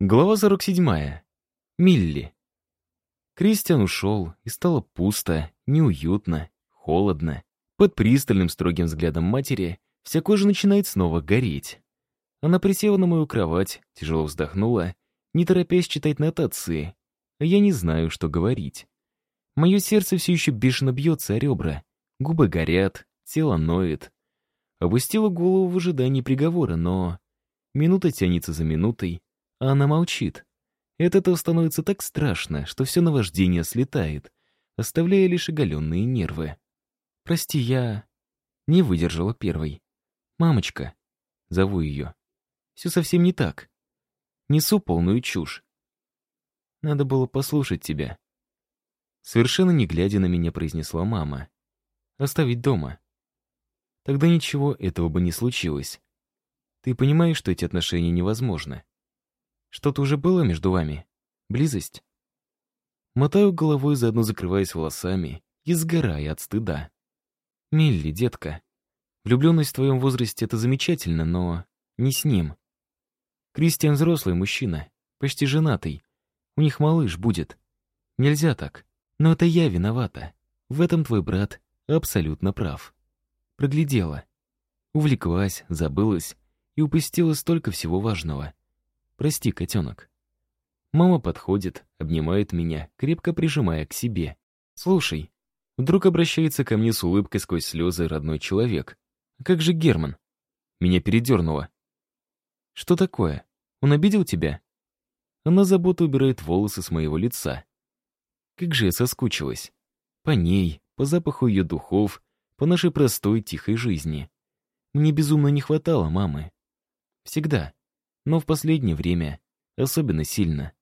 Глава 47. Милли. Кристиан ушел, и стало пусто, неуютно, холодно. Под пристальным строгим взглядом матери вся кожа начинает снова гореть. Она присела на мою кровать, тяжело вздохнула, не торопясь читать нотации. Я не знаю, что говорить. Мое сердце все еще бешено бьется о ребра. Губы горят, тело ноет. Опустила голову в ожидании приговора, но... Минута тянется за минутой, а она молчит. от этого становится так страшно, что все наваждение слетает, оставляя лишь оголенные нервы. «Прости, я...» Не выдержала первой. «Мамочка». Зову ее. Все совсем не так. Несу полную чушь. Надо было послушать тебя. Совершенно не глядя на меня, произнесла мама. Оставить дома. Тогда ничего этого бы не случилось. Ты понимаешь, что эти отношения невозможны? Что-то уже было между вами? Близость? Мотаю головой, заодно закрываясь волосами и сгорая от стыда. Милли, детка, влюбленность в твоем возрасте — это замечательно, но не с ним. Кристиан взрослый мужчина, почти женатый. У них малыш будет. Нельзя так. Но это я виновата. В этом твой брат абсолютно прав. Проглядела. Увлеклась, забылась и упустила столько всего важного. Прости, котенок. Мама подходит, обнимает меня, крепко прижимая к себе. Слушай, вдруг обращается ко мне с улыбкой сквозь слезы родной человек. Как же Герман? Меня передернуло. Что такое? Он обидел тебя? Она заботу убирает волосы с моего лица. Как же я соскучилась. По ней, по запаху ее духов, по нашей простой, тихой жизни. Мне безумно не хватало мамы. Всегда но в последнее время особенно сильно.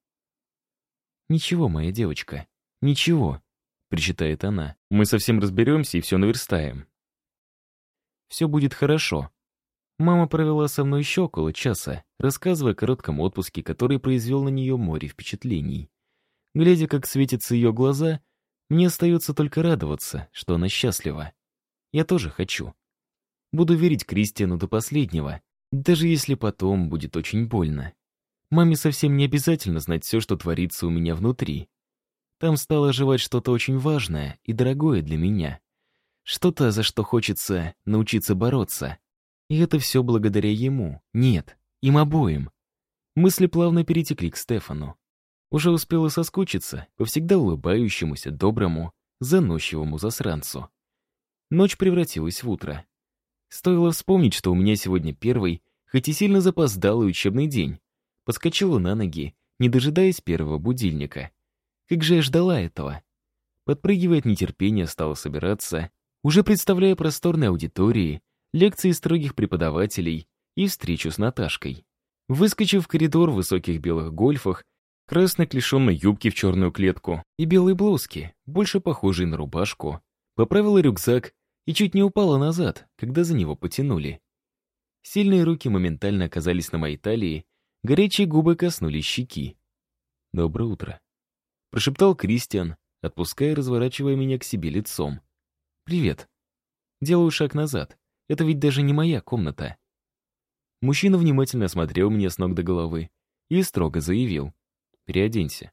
«Ничего, моя девочка, ничего», — причитает она. «Мы совсем разберемся и все наверстаем». «Все будет хорошо». Мама провела со мной еще около часа, рассказывая о коротком отпуске, который произвел на нее море впечатлений. Глядя, как светятся ее глаза, мне остается только радоваться, что она счастлива. Я тоже хочу. Буду верить Кристиану до последнего, даже если потом будет очень больно. Маме совсем не обязательно знать все, что творится у меня внутри. Там стало оживать что-то очень важное и дорогое для меня. Что-то, за что хочется научиться бороться. И это все благодаря ему. Нет, им обоим. Мысли плавно перетекли к Стефану. Уже успела соскучиться по всегда улыбающемуся, доброму, заносчивому засранцу. Ночь превратилась в утро. Стоило вспомнить, что у меня сегодня первый, хоть и сильно запоздалый учебный день. Подскочила на ноги, не дожидаясь первого будильника. Как же я ждала этого. Подпрыгивая от нетерпения, стала собираться, уже представляя просторные аудитории, лекции строгих преподавателей и встречу с Наташкой. Выскочив в коридор в высоких белых гольфах, красной клешенной юбке в черную клетку и белой блузке, больше похожей на рубашку, поправила рюкзак и чуть не упала назад, когда за него потянули. Сильные руки моментально оказались на моей талии, горячие губы коснулись щеки. «Доброе утро», — прошептал Кристиан, отпуская и разворачивая меня к себе лицом. «Привет». Делаю шаг назад. Это ведь даже не моя комната. Мужчина внимательно осмотрел меня с ног до головы и строго заявил. «Переоденься».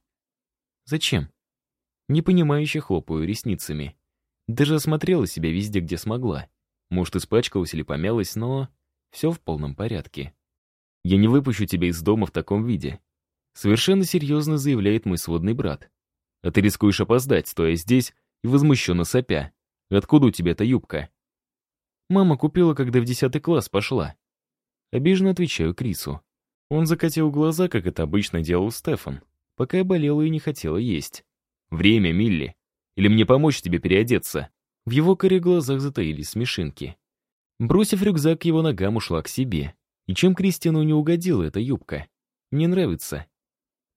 «Зачем?» Непонимающе хлопаю ресницами. Даже осмотрела себя везде, где смогла. Может, испачкалась или помялась, но все в полном порядке. Я не выпущу тебя из дома в таком виде. Совершенно серьезно заявляет мой сводный брат. А ты рискуешь опоздать, стоя здесь и возмущенно сопя. Откуда у тебя эта юбка? Мама купила, когда в десятый класс пошла. Обиженно отвечаю Крису. Он закатил глаза, как это обычно делал Стефан, пока я болела и не хотела есть. Время, Милли. Или мне помочь тебе переодеться?» В его коре глазах затаились смешинки. Бросив рюкзак его ногам, ушла к себе. И чем Кристину не угодила эта юбка? Мне нравится.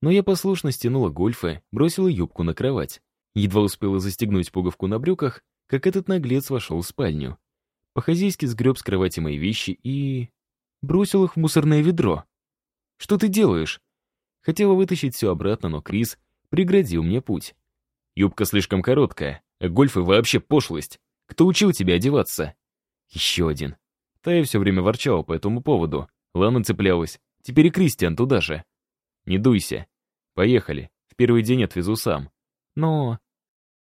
Но я послушно стянула гольфы, бросила юбку на кровать. Едва успела застегнуть пуговку на брюках, как этот наглец вошел в спальню. По-хозяйски сгреб с кровати мои вещи и... бросил их в мусорное ведро. «Что ты делаешь?» Хотела вытащить все обратно, но Крис преградил мне путь. Юбка слишком короткая, а гольфы вообще пошлость. Кто учил тебя одеваться? Еще один. Тая все время ворчала по этому поводу. Лана цеплялась. Теперь и Кристиан туда же. Не дуйся. Поехали. В первый день отвезу сам. Но...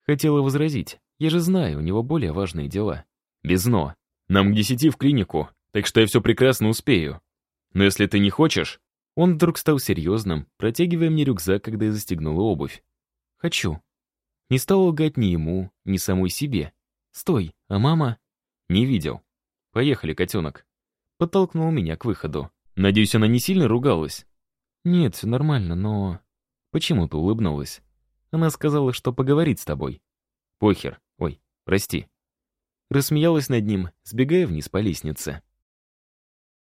Хотела возразить. Я же знаю, у него более важные дела. Без «но». Нам к десяти в клинику, так что я все прекрасно успею. Но если ты не хочешь... Он вдруг стал серьезным, протягивая мне рюкзак, когда я застегнула обувь. Хочу. Не стал лгать ни ему, ни самой себе. Стой, а мама? Не видел. Поехали, котенок. Подтолкнул меня к выходу. Надеюсь, она не сильно ругалась? Нет, все нормально, но... Почему ты улыбнулась? Она сказала, что поговорит с тобой. Похер. Ой, прости. Рассмеялась над ним, сбегая вниз по лестнице.